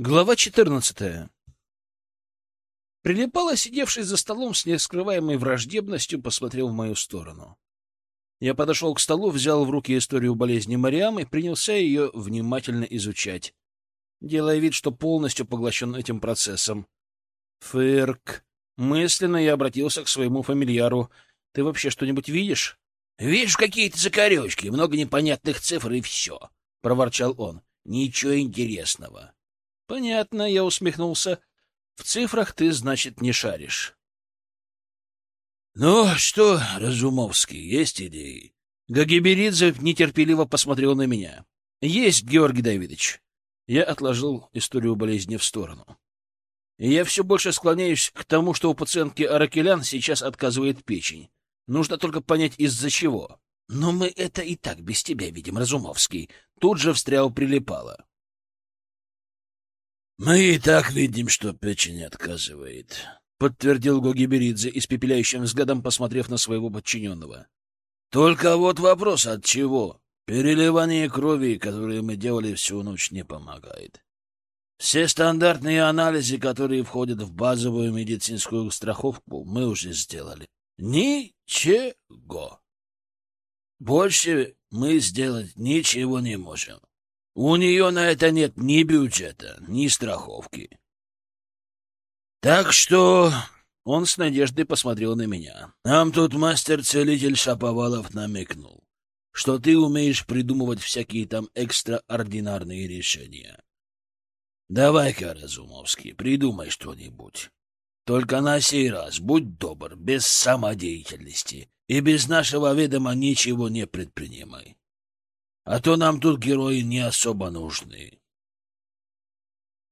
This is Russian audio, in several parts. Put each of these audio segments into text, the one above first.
Глава 14. Прилипало, сидевший за столом с нескрываемой враждебностью, посмотрел в мою сторону. Я подошел к столу, взял в руки историю болезни Мариам и принялся ее внимательно изучать, делая вид, что полностью поглощен этим процессом. Фырк. Мысленно я обратился к своему фамильяру. Ты вообще что-нибудь видишь? — Видишь какие-то закорючки, много непонятных цифр и все, — проворчал он. — Ничего интересного. — Понятно, — я усмехнулся. — В цифрах ты, значит, не шаришь. — Ну что, Разумовский, есть идеи? Гагиберидзе нетерпеливо посмотрел на меня. — Есть, Георгий Давидович. Я отложил историю болезни в сторону. Я все больше склоняюсь к тому, что у пациентки Аракелян сейчас отказывает печень. Нужно только понять, из-за чего. Но мы это и так без тебя видим, Разумовский. Тут же встрял прилипало. Мы и так видим, что печень отказывает, подтвердил Гогиберидзе, испепеляющим взглядом посмотрев на своего подчиненного. Только вот вопрос от чего? Переливание крови, которое мы делали всю ночь, не помогает. Все стандартные анализы, которые входят в базовую медицинскую страховку, мы уже сделали. Ничего. Больше мы сделать ничего не можем. У нее на это нет ни бюджета, ни страховки. Так что он с надеждой посмотрел на меня. Нам тут мастер-целитель Шаповалов намекнул, что ты умеешь придумывать всякие там экстраординарные решения. Давай-ка, Разумовский, придумай что-нибудь. Только на сей раз будь добр, без самодеятельности, и без нашего ведома ничего не предпринимай. А то нам тут герои не особо нужны.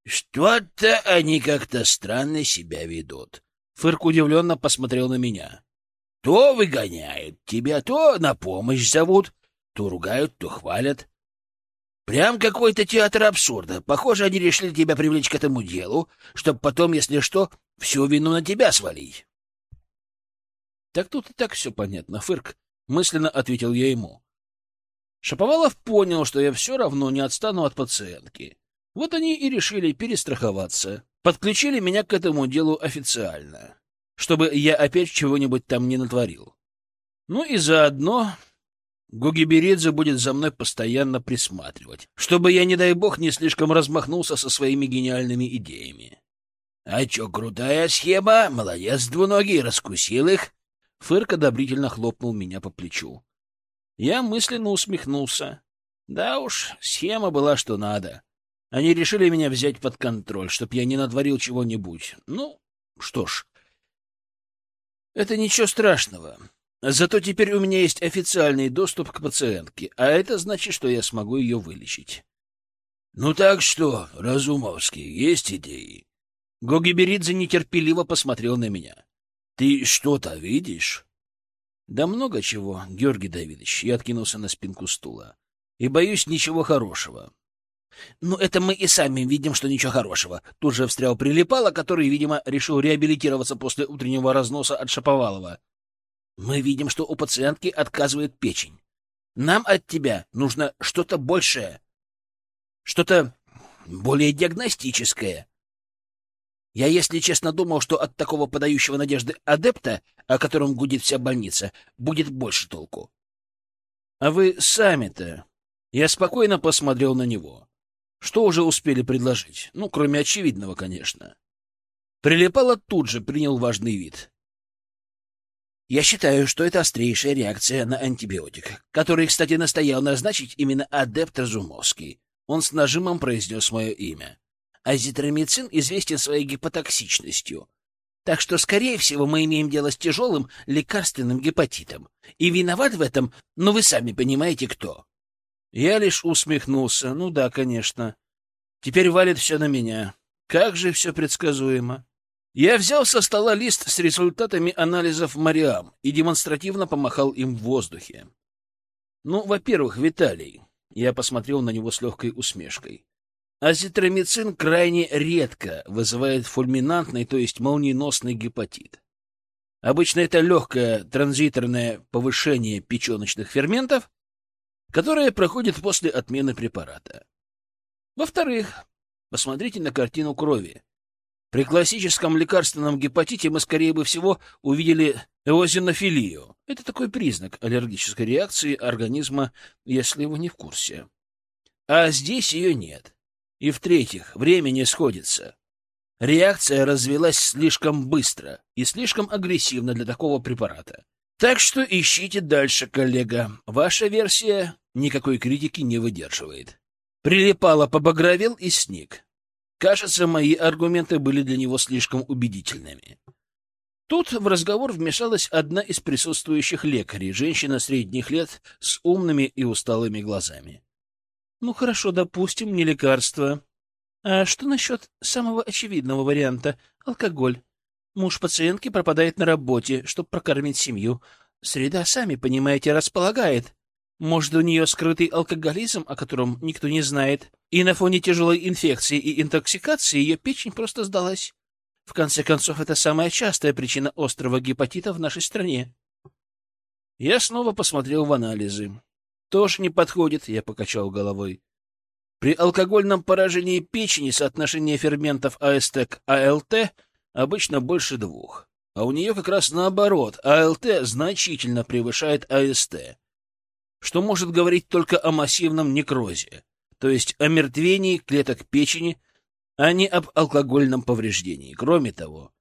Что-то они как-то странно себя ведут. Фырк удивленно посмотрел на меня. То выгоняют тебя, то на помощь зовут, то ругают, то хвалят. Прям какой-то театр абсурда. Похоже, они решили тебя привлечь к этому делу, чтобы потом, если что, всю вину на тебя свалить. Так тут и так все понятно, Фырк. Мысленно ответил я ему. Шаповалов понял, что я все равно не отстану от пациентки. Вот они и решили перестраховаться. Подключили меня к этому делу официально, чтобы я опять чего-нибудь там не натворил. Ну и заодно Гугиберидзе будет за мной постоянно присматривать, чтобы я, не дай бог, не слишком размахнулся со своими гениальными идеями. — А чё, крутая схема? Молодец, двуногий, раскусил их. Фырк одобрительно хлопнул меня по плечу. Я мысленно усмехнулся. Да уж, схема была что надо. Они решили меня взять под контроль, чтоб я не натворил чего-нибудь. Ну, что ж, это ничего страшного. Зато теперь у меня есть официальный доступ к пациентке, а это значит, что я смогу ее вылечить. — Ну так что, Разумовский, есть идеи? Гогиберидзе нетерпеливо посмотрел на меня. — Ты что-то видишь? — Да много чего, Георгий Давидович. Я откинулся на спинку стула. — И боюсь ничего хорошего. — Ну, это мы и сами видим, что ничего хорошего. Тут же встрял Прилипало, который, видимо, решил реабилитироваться после утреннего разноса от Шаповалова. Мы видим, что у пациентки отказывает печень. Нам от тебя нужно что-то большее, что-то более диагностическое. Я, если честно, думал, что от такого подающего надежды адепта, о котором гудит вся больница, будет больше толку. А вы сами-то... Я спокойно посмотрел на него. Что уже успели предложить? Ну, кроме очевидного, конечно. Прилипало тут же, принял важный вид. Я считаю, что это острейшая реакция на антибиотик, который, кстати, настоял назначить именно адепт Разумовский. Он с нажимом произнес мое имя. Азитромицин известен своей гепатоксичностью. Так что, скорее всего, мы имеем дело с тяжелым лекарственным гепатитом. И виноват в этом, но вы сами понимаете, кто. Я лишь усмехнулся. Ну да, конечно. Теперь валит все на меня. Как же все предсказуемо. Я взял со стола лист с результатами анализов Мариам и демонстративно помахал им в воздухе. Ну, во-первых, Виталий. Я посмотрел на него с легкой усмешкой. Азитромицин крайне редко вызывает фульминантный, то есть молниеносный гепатит. Обычно это легкое транзиторное повышение печеночных ферментов, которое проходит после отмены препарата. Во-вторых, Посмотрите на картину крови. При классическом лекарственном гепатите мы, скорее бы всего, увидели эозинофилию. Это такой признак аллергической реакции организма, если вы не в курсе. А здесь ее нет. И в-третьих, время не сходится. Реакция развелась слишком быстро и слишком агрессивно для такого препарата. Так что ищите дальше, коллега. Ваша версия никакой критики не выдерживает. Прилипало, побагровел и сник. Кажется, мои аргументы были для него слишком убедительными. Тут в разговор вмешалась одна из присутствующих лекарей, женщина средних лет с умными и усталыми глазами. — Ну хорошо, допустим, не лекарство. А что насчет самого очевидного варианта — алкоголь? Муж пациентки пропадает на работе, чтобы прокормить семью. Среда, сами понимаете, располагает. Может, у нее скрытый алкоголизм, о котором никто не знает, и на фоне тяжелой инфекции и интоксикации ее печень просто сдалась. В конце концов, это самая частая причина острого гепатита в нашей стране. Я снова посмотрел в анализы. Тоже не подходит, я покачал головой. При алкогольном поражении печени соотношение ферментов АСТ к АЛТ обычно больше двух. А у нее как раз наоборот, АЛТ значительно превышает АСТ что может говорить только о массивном некрозе, то есть о мертвении клеток печени, а не об алкогольном повреждении. Кроме того,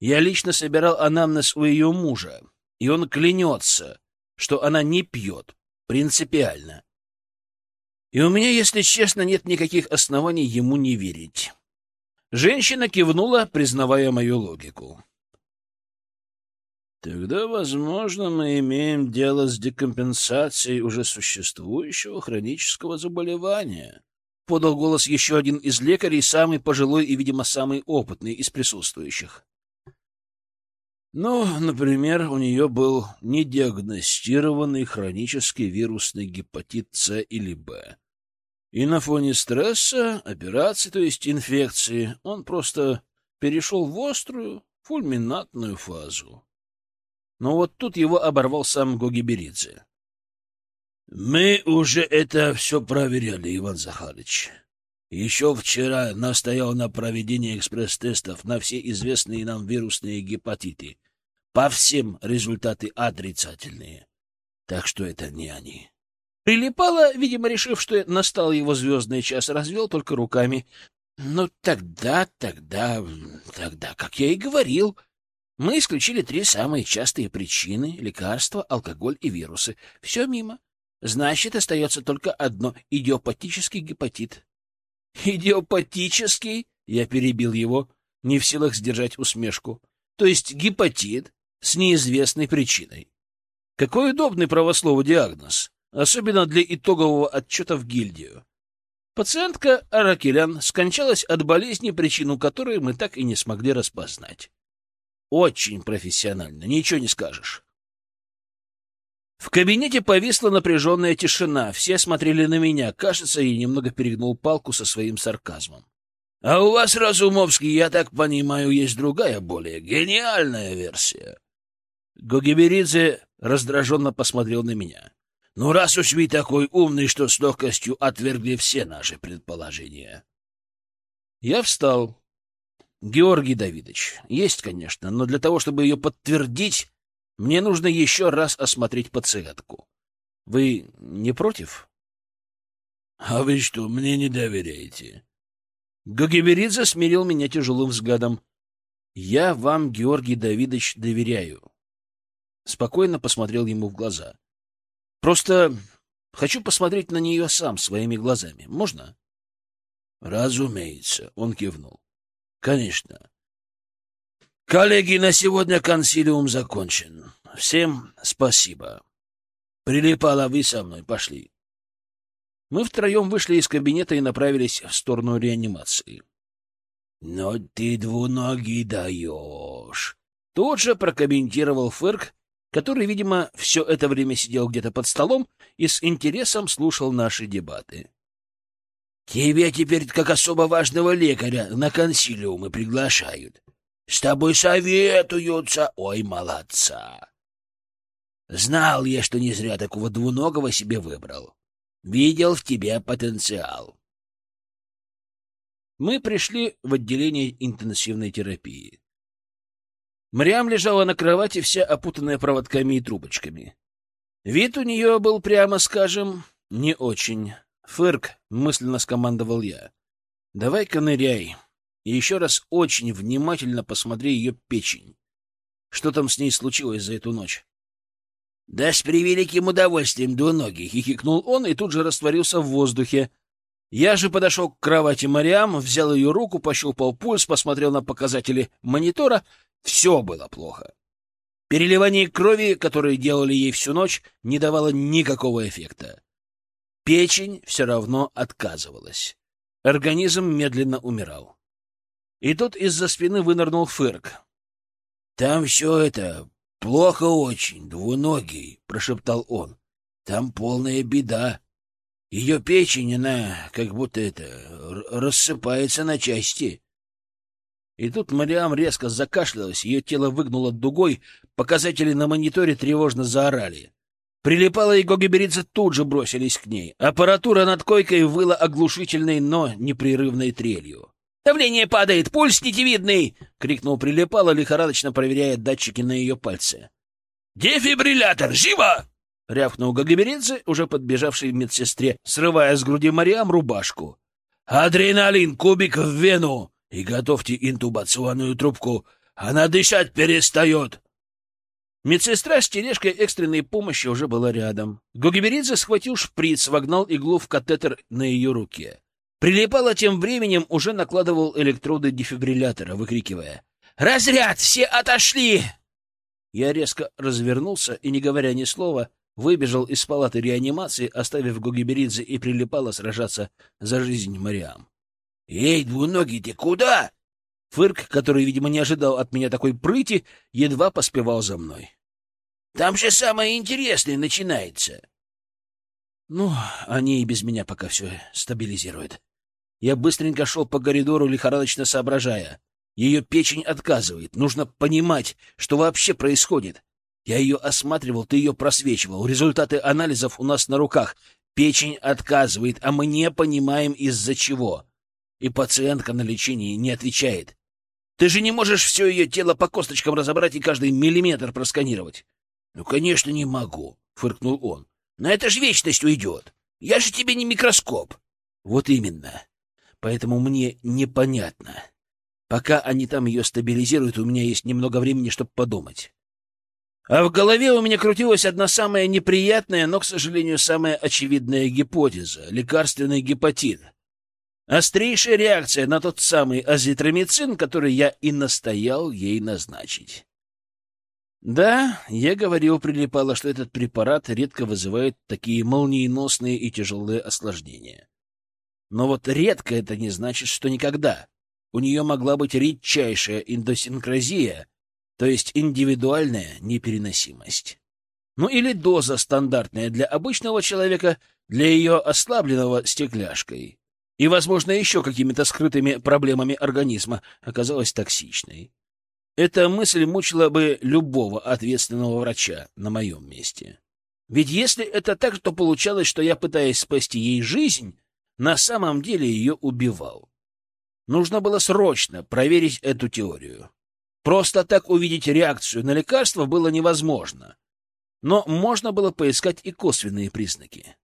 я лично собирал анамнез у ее мужа, и он клянется, что она не пьет, принципиально. И у меня, если честно, нет никаких оснований ему не верить. Женщина кивнула, признавая мою логику. Тогда, возможно, мы имеем дело с декомпенсацией уже существующего хронического заболевания. Подал голос еще один из лекарей, самый пожилой и, видимо, самый опытный из присутствующих. Ну, например, у нее был недиагностированный хронический вирусный гепатит С или Б. И на фоне стресса, операции, то есть инфекции, он просто перешел в острую фульминатную фазу. Но вот тут его оборвал сам Гогиберидзе. — Мы уже это все проверяли, Иван Захарович. Еще вчера настоял на проведении экспресс-тестов на все известные нам вирусные гепатиты. По всем результаты отрицательные. Так что это не они. Прилипало, видимо, решив, что настал его звездный час, развел только руками. Ну, тогда, тогда, тогда, как я и говорил, мы исключили три самые частые причины — лекарства, алкоголь и вирусы. Все мимо. Значит, остается только одно — идиопатический гепатит. «Идиопатический?» — я перебил его, не в силах сдержать усмешку. «То есть гепатит с неизвестной причиной. Какой удобный правослову диагноз, особенно для итогового отчета в гильдию. Пациентка Аракелян скончалась от болезни, причину которой мы так и не смогли распознать. Очень профессионально, ничего не скажешь. В кабинете повисла напряженная тишина. Все смотрели на меня. Кажется, я немного перегнул палку со своим сарказмом. — А у вас, Разумовский, я так понимаю, есть другая, более гениальная версия. Гогиберидзе раздраженно посмотрел на меня. — Ну, раз уж вы такой умный, что с легкостью отвергли все наши предположения. Я встал, Георгий Давидович, есть, конечно, но для того, чтобы ее подтвердить, мне нужно еще раз осмотреть пациентку. Вы не против? — А вы что, мне не доверяете? Гагиберидзе смирил меня тяжелым взглядом. — Я вам, Георгий Давидович, доверяю. Спокойно посмотрел ему в глаза. — Просто хочу посмотреть на нее сам своими глазами. Можно? — Разумеется, — он кивнул. Конечно. Коллеги, на сегодня консилиум закончен. Всем спасибо. Прилипала вы со мной, пошли. Мы втроем вышли из кабинета и направились в сторону реанимации. — Но ты двуногий даешь! Тут же прокомментировал Фырк, который, видимо, все это время сидел где-то под столом и с интересом слушал наши дебаты. Тебя теперь как особо важного лекаря на консилиумы приглашают. С тобой советуются. Ой, молодца! Знал я, что не зря такого двуногого себе выбрал. Видел в тебе потенциал. Мы пришли в отделение интенсивной терапии. Мариам лежала на кровати, вся опутанная проводками и трубочками. Вид у нее был, прямо скажем, не очень. «Фырк», — мысленно скомандовал я, — «давай-ка ныряй и еще раз очень внимательно посмотри ее печень. Что там с ней случилось за эту ночь?» «Да с превеликим удовольствием, двуногий!» — хихикнул он и тут же растворился в воздухе. Я же подошел к кровати Мариам, взял ее руку, пощупал пульс, посмотрел на показатели монитора. Все было плохо. Переливание крови, которое делали ей всю ночь, не давало никакого эффекта. Печень все равно отказывалась. Организм медленно умирал. И тут из-за спины вынырнул Фырк. — Там все это плохо очень, двуногий, — прошептал он. — Там полная беда. Ее печень, она как будто это рассыпается на части. И тут Мариам резко закашлялась, ее тело выгнуло дугой, показатели на мониторе тревожно заорали. Прилипала и Гогеберидзе тут же бросились к ней. Аппаратура над койкой выла оглушительной, но непрерывной трелью. «Давление падает! Пульс нитевидный!» — крикнул Прилипала, лихорадочно проверяя датчики на ее пальце. «Дефибриллятор! Живо!» — рявкнул Гагаберидзе, уже подбежавший медсестре, срывая с груди Мариам рубашку. «Адреналин! Кубик в вену! И готовьте интубационную трубку! Она дышать перестает!» Медсестра с тележкой экстренной помощи уже была рядом. Гогиберидзе схватил шприц, вогнал иглу в катетер на ее руке. Прилипало тем временем уже накладывал электроды дефибриллятора, выкрикивая «Разряд! Все отошли!» Я резко развернулся и, не говоря ни слова, выбежал из палаты реанимации, оставив Гогиберидзе и Прилипало сражаться за жизнь Мариам. «Эй, двуногий, ты куда?» Фырк, который, видимо, не ожидал от меня такой прыти, едва поспевал за мной. «Там же самое интересное начинается!» Ну, они и без меня пока все стабилизируют. Я быстренько шел по коридору, лихорадочно соображая. Ее печень отказывает. Нужно понимать, что вообще происходит. Я ее осматривал, ты ее просвечивал. Результаты анализов у нас на руках. Печень отказывает, а мы не понимаем, из-за чего. И пациентка на лечении не отвечает. Ты же не можешь все ее тело по косточкам разобрать и каждый миллиметр просканировать. — Ну, конечно, не могу, — фыркнул он. — Но это же вечность уйдет. Я же тебе не микроскоп. — Вот именно. Поэтому мне непонятно. Пока они там ее стабилизируют, у меня есть немного времени, чтобы подумать. А в голове у меня крутилась одна самая неприятная, но, к сожалению, самая очевидная гипотеза — лекарственный гепатит — Острейшая реакция на тот самый азитромицин, который я и настоял ей назначить. Да, я говорил, прилипало, что этот препарат редко вызывает такие молниеносные и тяжелые осложнения. Но вот редко это не значит, что никогда. У нее могла быть редчайшая эндосинкразия, то есть индивидуальная непереносимость. Ну или доза стандартная для обычного человека, для ее ослабленного стекляшкой и, возможно, еще какими-то скрытыми проблемами организма оказалась токсичной. Эта мысль мучила бы любого ответственного врача на моем месте. Ведь если это так, то получалось, что я, пытаясь спасти ей жизнь, на самом деле ее убивал. Нужно было срочно проверить эту теорию. Просто так увидеть реакцию на лекарство было невозможно. Но можно было поискать и косвенные признаки.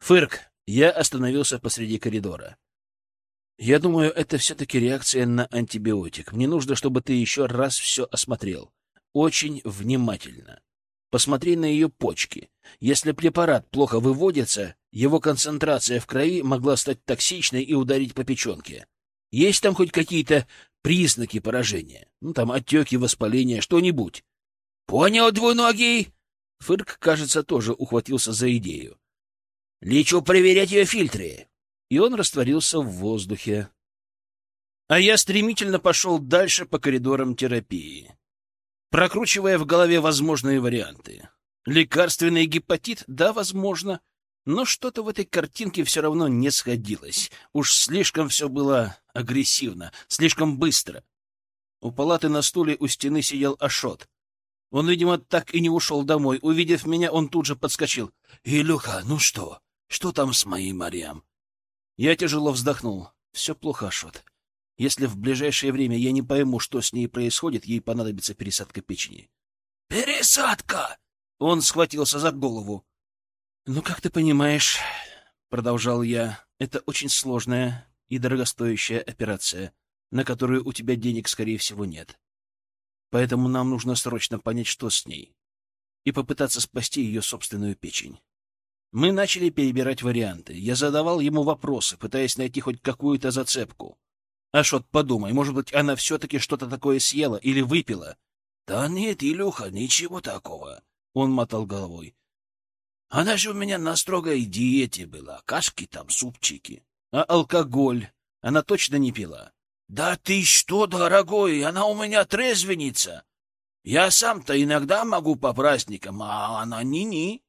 Фырк, я остановился посреди коридора. Я думаю, это все-таки реакция на антибиотик. Мне нужно, чтобы ты еще раз все осмотрел. Очень внимательно. Посмотри на ее почки. Если препарат плохо выводится, его концентрация в крови могла стать токсичной и ударить по печенке. Есть там хоть какие-то признаки поражения? Ну, там отеки, воспаления, что-нибудь. — Понял, двуногий? Фырк, кажется, тоже ухватился за идею. Лечу проверять ее фильтры. И он растворился в воздухе. А я стремительно пошел дальше по коридорам терапии, прокручивая в голове возможные варианты. Лекарственный гепатит? Да, возможно. Но что-то в этой картинке все равно не сходилось. Уж слишком все было агрессивно, слишком быстро. У палаты на стуле у стены сидел Ашот. Он, видимо, так и не ушел домой. Увидев меня, он тут же подскочил. — Илюха, ну что? Что там с моей Мариам? Я тяжело вздохнул. Все плохо, Ашот. Если в ближайшее время я не пойму, что с ней происходит, ей понадобится пересадка печени. «Пересадка!» Он схватился за голову. «Ну, как ты понимаешь, — продолжал я, — это очень сложная и дорогостоящая операция, на которую у тебя денег, скорее всего, нет. Поэтому нам нужно срочно понять, что с ней, и попытаться спасти ее собственную печень. Мы начали перебирать варианты. Я задавал ему вопросы, пытаясь найти хоть какую-то зацепку. Ашот, подумай, может быть, она все-таки что-то такое съела или выпила? — Да нет, Илюха, ничего такого. Он мотал головой. — Она же у меня на строгой диете была. Кашки там, супчики. А алкоголь? Она точно не пила? — Да ты что, дорогой, она у меня трезвенница. Я сам-то иногда могу по праздникам, а она ни-ни.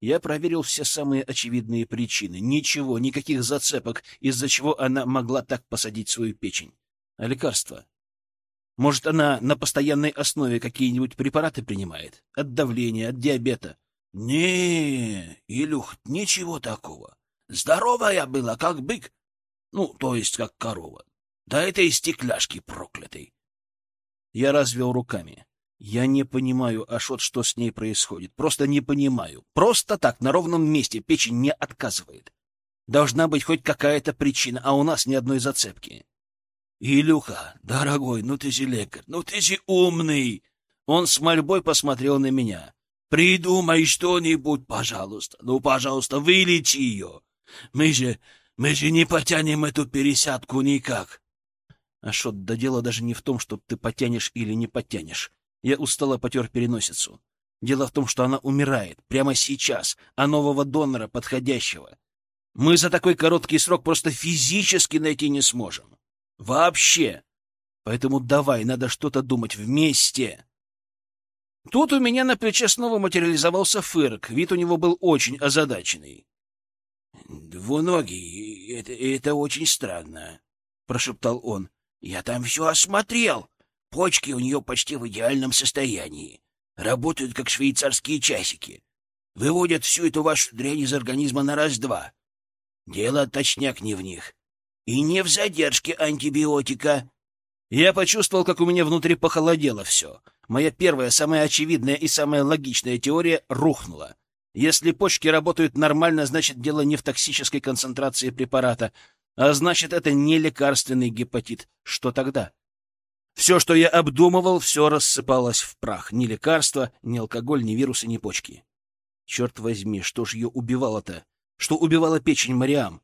Я проверил все самые очевидные причины. Ничего, никаких зацепок, из-за чего она могла так посадить свою печень. А лекарства? Может, она на постоянной основе какие-нибудь препараты принимает? От давления, от диабета? Не, Илюх, ничего такого. Здоровая была, как бык. Ну, то есть, как корова. Да этой стекляшки проклятой. Я развел руками. Я не понимаю, Ашот, что с ней происходит. Просто не понимаю. Просто так, на ровном месте печень не отказывает. Должна быть хоть какая-то причина, а у нас ни одной зацепки. Илюха, дорогой, ну ты же лекарь, ну ты же умный. Он с мольбой посмотрел на меня. Придумай что-нибудь, пожалуйста. Ну, пожалуйста, вылечи ее. Мы же, мы же не потянем эту пересядку никак. Ашот, да дело даже не в том, что ты потянешь или не потянешь. Я устало потер переносицу. Дело в том, что она умирает прямо сейчас, а нового донора, подходящего, мы за такой короткий срок просто физически найти не сможем. Вообще. Поэтому давай, надо что-то думать вместе. Тут у меня на плече снова материализовался Фырк. Вид у него был очень озадаченный. — Двуногий, это, это очень странно, — прошептал он. — Я там все осмотрел. Почки у нее почти в идеальном состоянии. Работают, как швейцарские часики. Выводят всю эту вашу дрянь из организма на раз-два. Дело точняк не в них. И не в задержке антибиотика. Я почувствовал, как у меня внутри похолодело все. Моя первая, самая очевидная и самая логичная теория рухнула. Если почки работают нормально, значит, дело не в токсической концентрации препарата, а значит, это не лекарственный гепатит. Что тогда? Все, что я обдумывал, все рассыпалось в прах. Ни лекарства, ни алкоголь, ни вирусы, ни почки. Черт возьми, что ж ее убивало-то? Что убивало печень Мариам?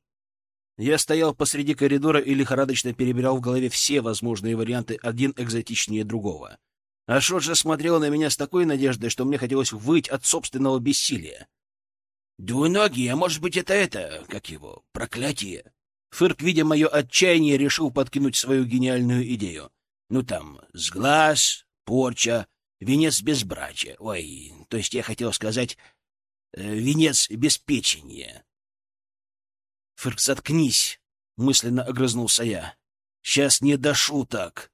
Я стоял посреди коридора и лихорадочно перебирал в голове все возможные варианты, один экзотичнее другого. А Шоджа смотрела на меня с такой надеждой, что мне хотелось выть от собственного бессилия. «Двуногий, а может быть, это это, как его, проклятие?» Фырк, видя мое отчаяние, решил подкинуть свою гениальную идею. Ну там, сглаз, порча, венец безбрачия. Ой, то есть я хотел сказать, э, венец беспечения. Фырк, заткнись, мысленно огрызнулся я. Сейчас не до шуток.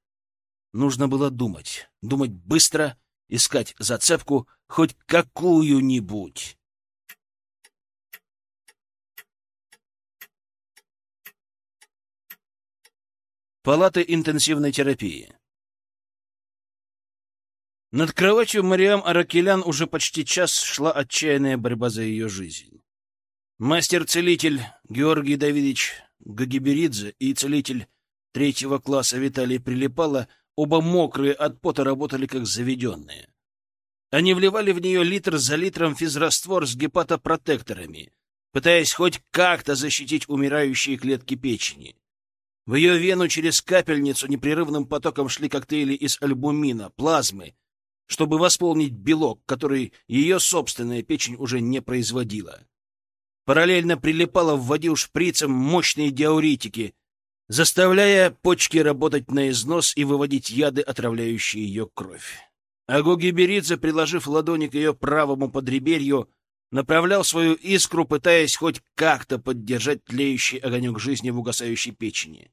Нужно было думать, думать быстро, искать зацепку хоть какую-нибудь. Палаты интенсивной терапии. Над кроватью Мариам Аракелян уже почти час шла отчаянная борьба за ее жизнь. Мастер-целитель Георгий Давидович Гагиберидзе и целитель третьего класса Виталий Прилипало, оба мокрые от пота, работали как заведенные. Они вливали в нее литр за литром физраствор с гепатопротекторами, пытаясь хоть как-то защитить умирающие клетки печени. В ее вену через капельницу непрерывным потоком шли коктейли из альбумина, плазмы, чтобы восполнить белок, который ее собственная печень уже не производила. Параллельно прилипала, вводил шприцем мощные диуритики, заставляя почки работать на износ и выводить яды, отравляющие ее кровь. А Гогиберидзе, приложив ладони к ее правому подреберью, направлял свою искру, пытаясь хоть как-то поддержать тлеющий огонек жизни в угасающей печени.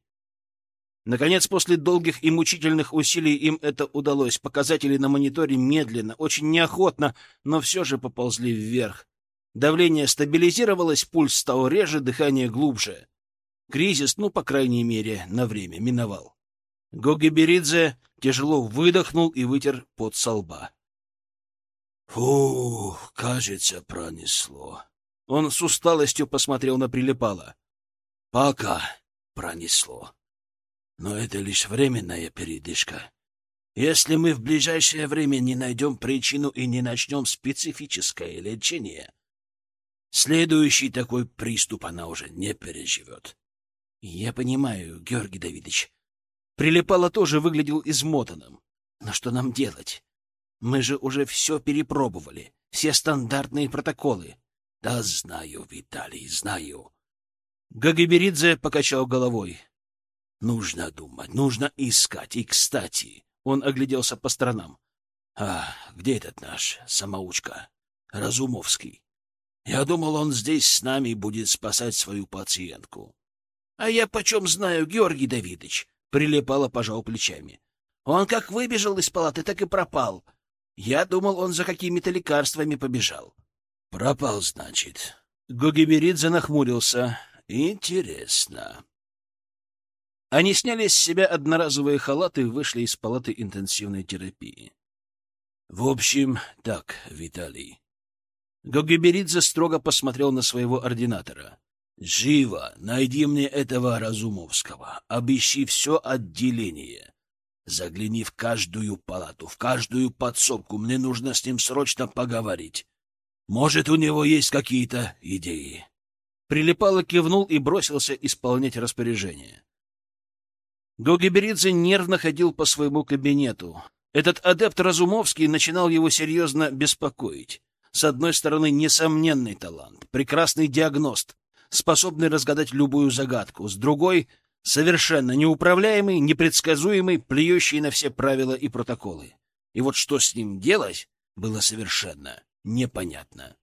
Наконец, после долгих и мучительных усилий им это удалось. Показатели на мониторе медленно, очень неохотно, но все же поползли вверх. Давление стабилизировалось, пульс стал реже, дыхание глубже. Кризис, ну, по крайней мере, на время миновал. Гогиберидзе тяжело выдохнул и вытер пот со лба. Фу, кажется, пронесло. Он с усталостью посмотрел на Прилипала. Пока пронесло. Но это лишь временная передышка. Если мы в ближайшее время не найдем причину и не начнем специфическое лечение, следующий такой приступ она уже не переживет. — Я понимаю, Георгий Давидович. Прилипало тоже выглядел измотанным. Но что нам делать? Мы же уже все перепробовали, все стандартные протоколы. — Да знаю, Виталий, знаю. Гагиберидзе покачал головой. — Нужно думать, нужно искать. И, кстати, он огляделся по сторонам. — А, где этот наш самоучка? Разумовский. Я думал, он здесь с нами будет спасать свою пациентку. — А я почем знаю, Георгий Давидович? — прилипало, пожал плечами. — Он как выбежал из палаты, так и пропал. — я думал, он за какими-то лекарствами побежал. — Пропал, значит. Гогиберидзе нахмурился. — Интересно. Они сняли с себя одноразовые халаты и вышли из палаты интенсивной терапии. — В общем, так, Виталий. Гогиберидзе строго посмотрел на своего ординатора. — Живо найди мне этого Разумовского. Обыщи все отделение. Загляни в каждую палату, в каждую подсобку. Мне нужно с ним срочно поговорить. Может, у него есть какие-то идеи. Прилипало кивнул и бросился исполнять распоряжение. Гогиберидзе нервно ходил по своему кабинету. Этот адепт Разумовский начинал его серьезно беспокоить. С одной стороны, несомненный талант, прекрасный диагност, способный разгадать любую загадку. С другой Совершенно неуправляемый, непредсказуемый, плюющий на все правила и протоколы. И вот что с ним делать, было совершенно непонятно.